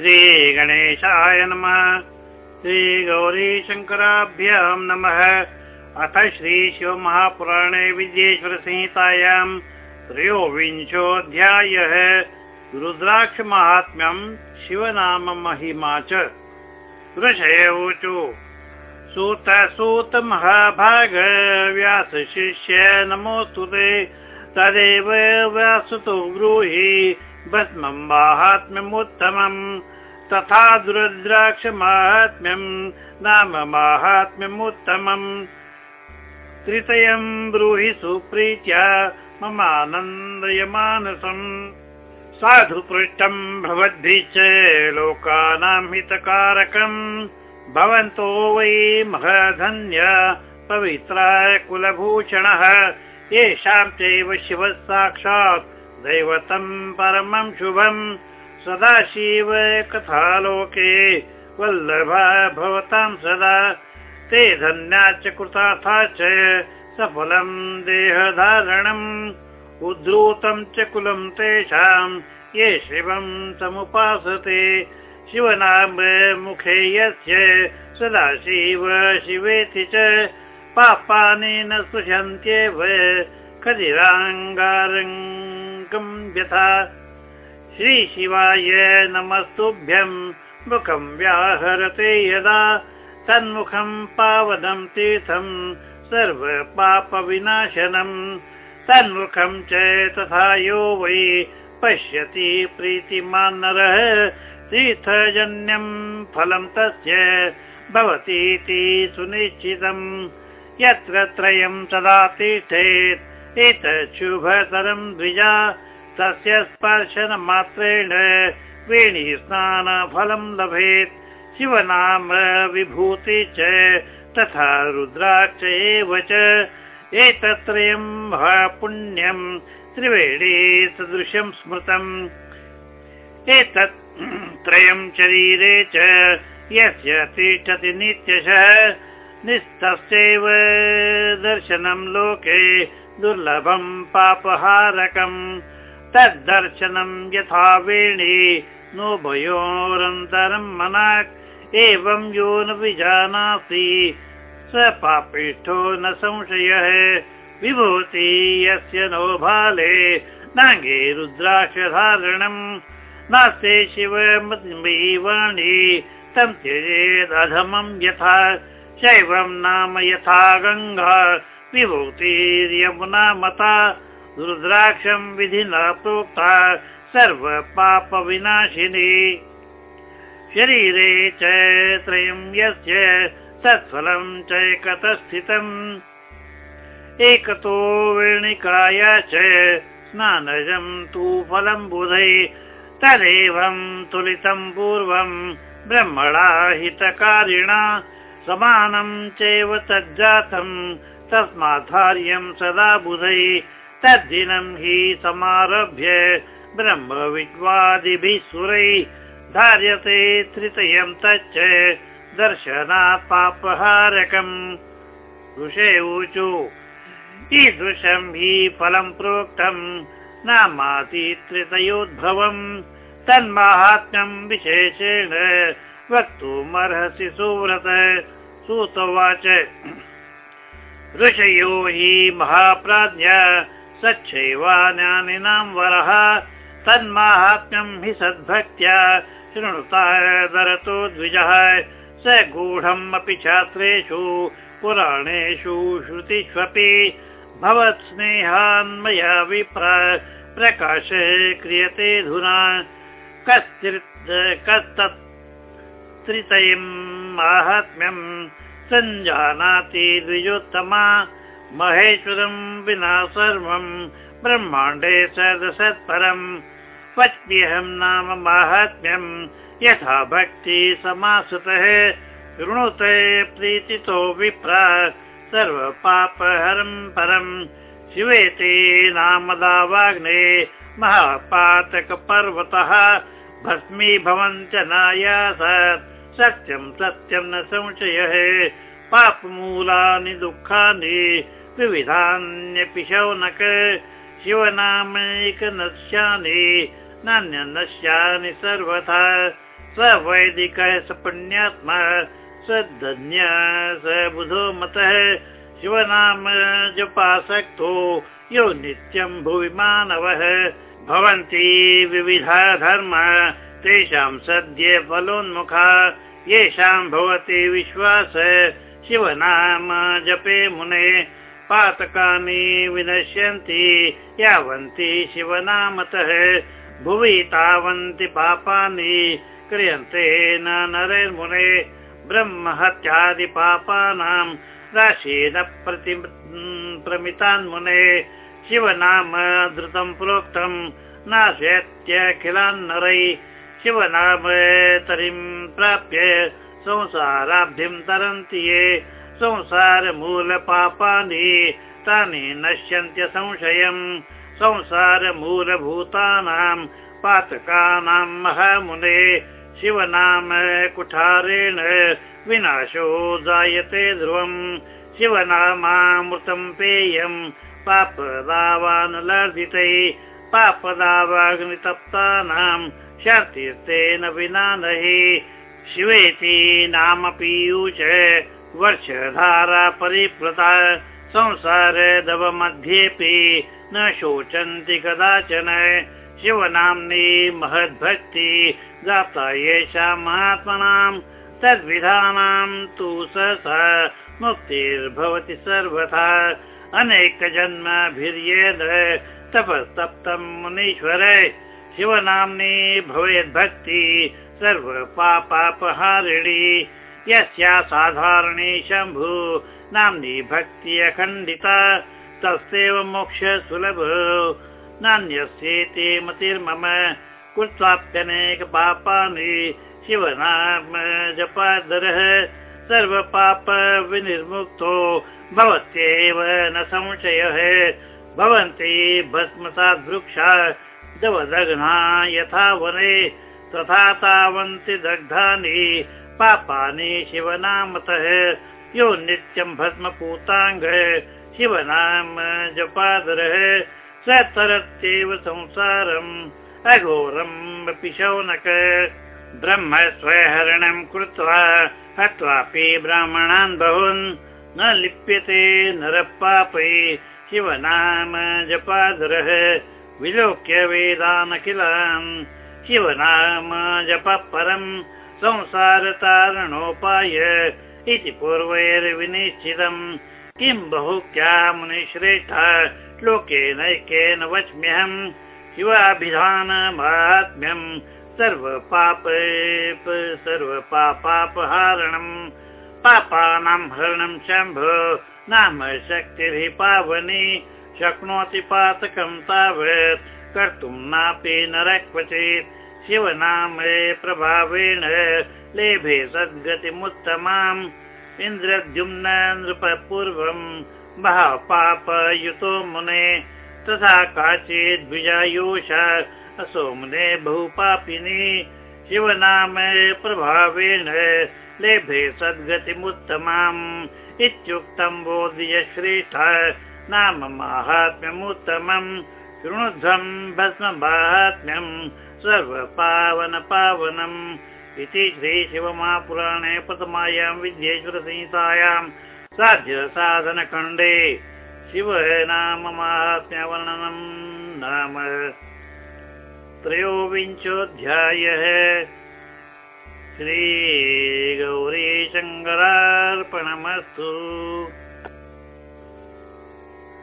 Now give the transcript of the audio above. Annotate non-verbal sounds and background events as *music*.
श्रीगणेशाय नमः। श्रीगौरीशङ्कराभ्यां नमः। अथ श्रीशिवमहापुराणे विद्येश्वरसंहितायाम् त्रयोविंशोऽध्यायः। रुद्राक्षमाहात्म्यम् शिवनाम महिमा च महाभाग। व्यासशिष्य नमोऽस्तु ते। तदेव व्यासतो ब्रूहि भस्मम् माहात्म्यमुत्तमम् तथा दुरद्राक्षमाहात्म्यम् नाम माहात्म्यमुत्तमम् त्रितयम् ब्रूहि सुप्रीत्या ममानन्दयमानसम् साधु पृष्टम् भवद्भिश्च लोकानाम् हितकारकम् भवन्तो वै महधन्य पवित्राय कुलभूषणः। येषां चैव शिवः साक्षात् दैवतम् परमम् शुभम् सदाशिव कथालोके। वल्लभा भवतां सदा। ते धन्या च कृतार्था च सफलम् देहधारणम्। उद्धूतं च कुलम् तेषाम् ये शिवम् समुपासते। शिवनाम मुखे यस्य सदा शिव शिवेति च। पापानि न स्पृशन्त्येव श्रीशिवाय नमस्तुभ्यम् मुखम् व्याहरते यदा। तन्मुखम् पावनम् तीर्थम् सर्वपापविनाशनम् तन्मुखम् च तथा यो वै पश्यति प्रीतिमान् नरः। तीर्थजन्यम् फलम् तस्य भवतीति सुनिश्चितम्। यत्र त्रयम् सदा तीर्थेत् एतत् शुभतरम् द्विजा तस्य स्पर्शनमात्रेण वेणी स्नानफलम् लभेत्। शिवनाम विभूति च तथा रुद्राक्ष एव च। एतत्त्रयम् पुण्यम् त्रिवेणी सदृशम् स्मृतम्। एतत् *clears throat* त्रयम् शरीरे च यस्य तिष्ठति नित्यशः। निस्तस्यैव दर्शनम् लोके दुर्लभम् पापहारकम् तद्दर्शनम् यथा वेणी नोभयोरन्तरम् मनाक् एवं यो न विजानासि स पापिष्ठो न संशयः विभूति यस्य नो भाले नाङ्गे रुद्राक्षधारणम् नास्ते शिवमयीवाणी तं त्यजेदधमम् यथा शैवम् नाम यथा गङ्गा विभूतिर्यमुना मता रुद्राक्षम् विधिना प्रोक्ता सर्वपापविनाशिनी। शरीरे च त्रयम् यस्य तत्फलम् चैकतस्थितम् एकतो वेणिकाय च स्नानजम् तु फलम् बुधै तदेवम् तुलितम् पूर्वम् ब्रह्मणा हितकारिणा समानम् चैव तज्जातम् तस्माधार्यम् सदा बुधै। तद्दिनम् हि समारभ्य ब्रह्मविद्वादिभिः सुरै धार्यते त्रितयम् तच्च दर्शनात् पापहारकम्। ऋषे ऊचु ईदृशम् हि फलम् प्रोक्तम् नामातित्रितयोद्भवम् तन्माहात्म्यम् विशेषेण वक्तुमर्हसि सुव्रत सुतवाच ऋषयो हि महाप्राज्ञ सच्छैवान्यानिनां वरः। तन्माहात्म्यम् हि सद्भक्त्या शृणुता दरतो द्विजः। स गूढम् अपि छात्रेषु पुराणेषु श्रुतिष्वपि। भवत् स्नेहान्मया विप्र प्रकाश क्रियते धुना। कस्तत् त्रितयम् माहात्म्यम् सञ्जानाति द्विजोत्तमा महेश्वरम् विना सर्वम् ब्रह्माण्डे सदसत्परम् पच्म्यहम् नाम माहात्म्यम् यथा भक्ति समासतः शृणुते प्रीतितो विप्रा सर्वपापहरम् परम् शिवेते नामदावाग्ने महापातकपर्वतः भस्मी भवञ्च नायास सत्यम् सत्यम् न संशयः। पापमूलानि, दुःखानि, विविधान्यपि शौनक। शिवनामैकनश्यानि, नान्यनश्यानि सर्वथा। स वैदिकः स पुण्यात्मा स धन्य स बुधो मतः। शिवनाम जपासक्तो, यो नित्यं भुवि मानवः। भवन्ति विविधा धर्म, तेषां सद्य फलोन्मुखा। येषां भवति विश्वास। शिवनाम जपे मुने पातकानि विनश्यन्ति यावन्ति शिवनामतः। भुवि तावन्ति पापानि क्रियन्ते न नरैर्मुने ब्रह्महत्यादिपापानां राशेन प्रति प्रमितान्मुने। शिवनाम धृतं प्रोक्तं नाशयत्यखिलान् नरै शिवनाम तरिं प्राप्य संसाराब्धिं तरन्ति ये। संसारमूलपापानि तानि नश्यन्त्य संशयम् संसारमूलभूतानां पातकानां महामुने। शिवनाम कुठारेण विनाशो जायते ध्रुवम् शिवनामामृतं पेयम् पापदावानुलर्जितै। पापदावाग्नितप्तानां शर्तीर्थेन विना नहि। शिवेति नाम पीयूष वर्षधारा परिप्लता। संसार दव मध्येऽपि न शोचन्ति कदाचन। शिवनाम्नि महद्भक्ति जाता येषां महात्मनां। तद्विधानां तु स मुक्तिर्भवति सर्वथा। अनेकजन्मभिर्येद तपस्तप्तं मुनीश्वर शिवनाम्नि भवेद्भक्ति सर्वपापापहारिणी यस्या साधारणी शम्भु नाम्नि भक्ति अखण्डिता तस्यैव मोक्ष सुलभ नान्यस्येति मतिर्मम कृत्वाप्यनेक पापानि शिवनाम जपादरः सर्वपाप विनिर्मुक्तो भवत्येव न संशयः भवन्ति भस्मसात् वृक्षा दवदघ्ना यथा वने तथा तावन्ति दग्धानि पापानि शिवनामतः। यो नित्यं भस्मपूताङ्ग शिवनाम जपादरः। स तरत्येव संसारम् अघोरम् अपि शौनक। ब्रह्म स्वहरणं कृत्वा हत्वापि ब्राह्मणान् बहून्। न लिप्यते नरपापै शिवनाम जपादरः विलोक्य वेदानखिलान् शिवनाम जप परम् संसारतारणोपाय इति पूर्वैर्विनिश्चितम् किं बहुक्या मुनिश्रेष्ठ लोकेनैकेन वच्म्यहम् शिवाभिधानमात्म्यम् सर्वपाप सर्वपापापहारणम् पापानां हरणं शम्भो नाम शक्तिर्हि पावनि शक्नोति पातकं तावत् कर्तुं नापि नर क्वचित् शिवनामे प्रभावेण लेभे सद्गतिमुत्तमाम्। इन्द्रद्युम्न नृपपूर्वम् महापापयुतो मुने। तथा काचित् असो मुने बहुपापिनी। शिवनामे प्रभावेण लेभे सद्गतिमुत्तमाम्। इत्युक्तं बोध्य श्रेष्ठ नाम माहात्म्यमुत्तमम् शृणुध्वम् भस्म माहात्म्यम् पावनम् इति श्रीशिवमहापुराणे प्रथमायां विद्येश्वरसंहितायां साध्य साधनखण्डे शिव नाम माहात्म्यवर्णनम् नाम त्रयोविंशोऽध्यायः। श्रीगौरीशङ्करार्पणमस्तु